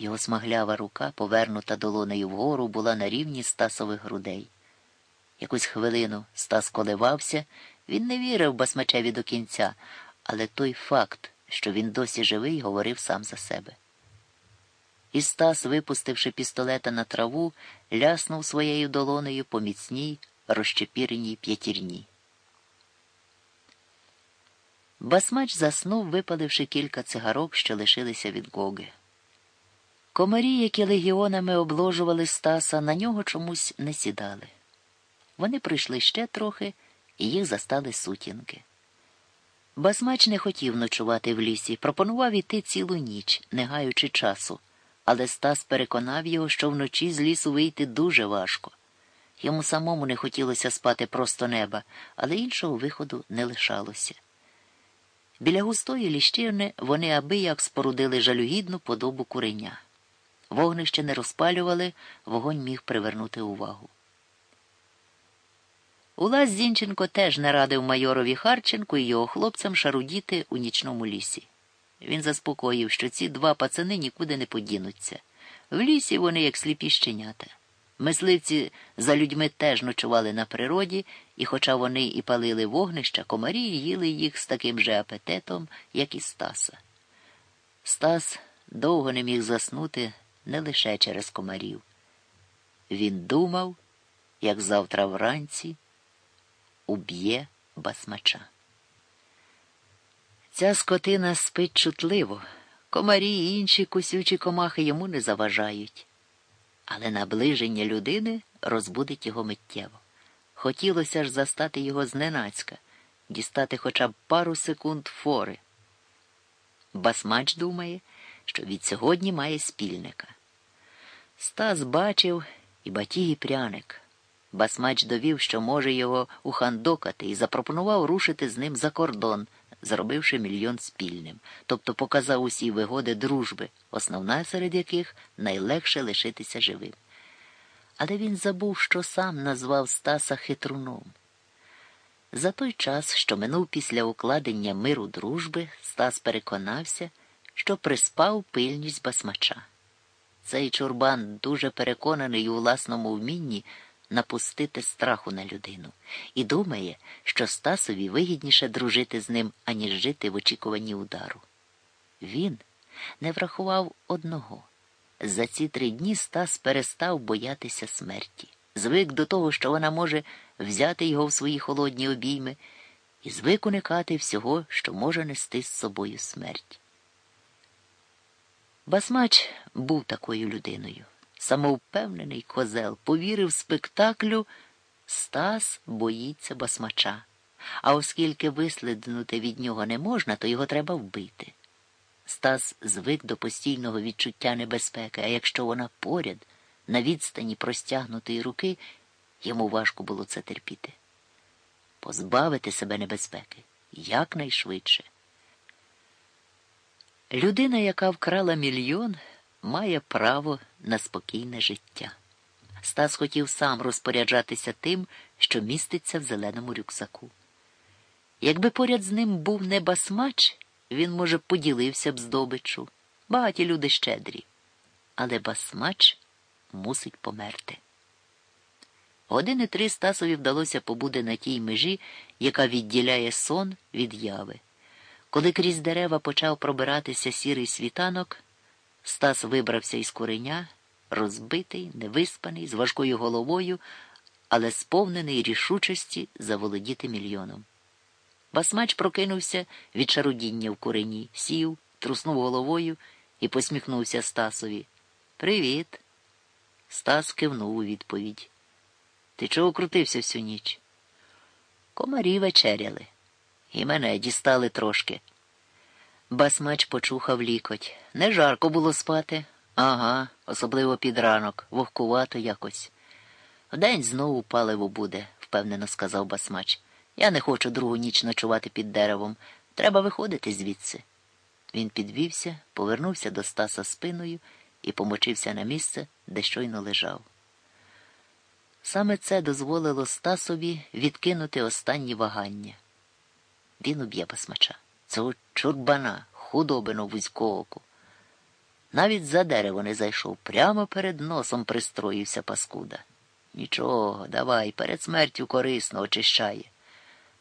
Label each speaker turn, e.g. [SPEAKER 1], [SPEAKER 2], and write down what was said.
[SPEAKER 1] Його смаглява рука, повернута долонею вгору, була на рівні Стасових грудей. Якусь хвилину Стас коливався, він не вірив басмачеві до кінця, але той факт, що він досі живий, говорив сам за себе. І Стас, випустивши пістолета на траву, ляснув своєю долонею по міцній, розчепіреній п'ятірні. Басмач заснув, випаливши кілька цигарок, що лишилися від Гоги. Комарі, які легіонами обложували Стаса, на нього чомусь не сідали. Вони прийшли ще трохи, і їх застали сутінки. Басмач не хотів ночувати в лісі, пропонував іти цілу ніч, не гаючи часу, але Стас переконав його, що вночі з лісу вийти дуже важко. Йому самому не хотілося спати просто неба, але іншого виходу не лишалося. Біля густої ліщини вони аби як спорудили жалюгідну подобу куреня. Вогнище не розпалювали, вогонь міг привернути увагу. Улас Зінченко теж не радив майорові Харченку і його хлопцям шарудіти у нічному лісі. Він заспокоїв, що ці два пацани нікуди не подінуться. В лісі вони, як сліпі щенята. Мисливці за людьми теж ночували на природі, і, хоча вони і палили вогнища, комарі їли їх з таким же апетитом, як і Стаса. Стас довго не міг заснути не лише через комарів. Він думав, як завтра вранці уб'є басмача. Ця скотина спить чутливо, комарі і інші кусючі комахи йому не заважають. Але наближення людини розбудить його миттєво. Хотілося ж застати його зненацька, дістати хоча б пару секунд фори. Басмач думає, що від сьогодні має спільника. Стас бачив і батіг і пряник. Басмач довів, що може його ухандокати, і запропонував рушити з ним за кордон, зробивши мільйон спільним, тобто показав усі вигоди дружби, основна серед яких найлегше лишитися живим. Але він забув, що сам назвав Стаса хитруном. За той час, що минув після укладення миру дружби, Стас переконався, що приспав пильність басмача. Цей чурбан дуже переконаний у власному вмінні напустити страху на людину і думає, що Стасові вигідніше дружити з ним, аніж жити в очікуванні удару. Він не врахував одного. За ці три дні Стас перестав боятися смерті, звик до того, що вона може взяти його в свої холодні обійми, і звик уникати всього, що може нести з собою смерть. Басмач був такою людиною самовпевнений козел, повірив спектаклю Стас боїться басмача. А оскільки висліднути від нього не можна, то його треба вбити. Стас звик до постійного відчуття небезпеки, а якщо вона поряд, на відстані простягнутої руки, йому важко було це терпіти. Позбавити себе небезпеки якнайшвидше. Людина, яка вкрала мільйон, має право на спокійне життя. Стас хотів сам розпоряджатися тим, що міститься в зеленому рюкзаку. Якби поряд з ним був не басмач, він, може, поділився б здобичу. Багаті люди щедрі. Але басмач мусить померти. Години три Стасові вдалося побути на тій межі, яка відділяє сон від яви. Коли крізь дерева почав пробиратися сірий світанок, Стас вибрався із куреня, розбитий, невиспаний, з важкою головою, але сповнений рішучості заволодіти мільйоном. Басмач прокинувся від шарудіння в курені, сів, труснув головою і посміхнувся Стасові. Привіт. Стас кивнув у відповідь. Ти чого крутився всю ніч? Комарі вечеряли. І мене дістали трошки. Басмач почухав лікоть. Не жарко було спати. Ага, особливо під ранок, вогкувато якось. Вдень знову паливо буде, впевнено сказав басмач. Я не хочу другу ніч ночувати під деревом. Треба виходити звідси. Він підвівся, повернувся до Стаса спиною і помочився на місце, де щойно лежав. Саме це дозволило Стасові відкинути останні вагання. Він уб'є басмача цього чурбана, худобину вузькооку. Навіть за дерево не зайшов, прямо перед носом пристроївся паскуда. Нічого, давай, перед смертю корисно очищає.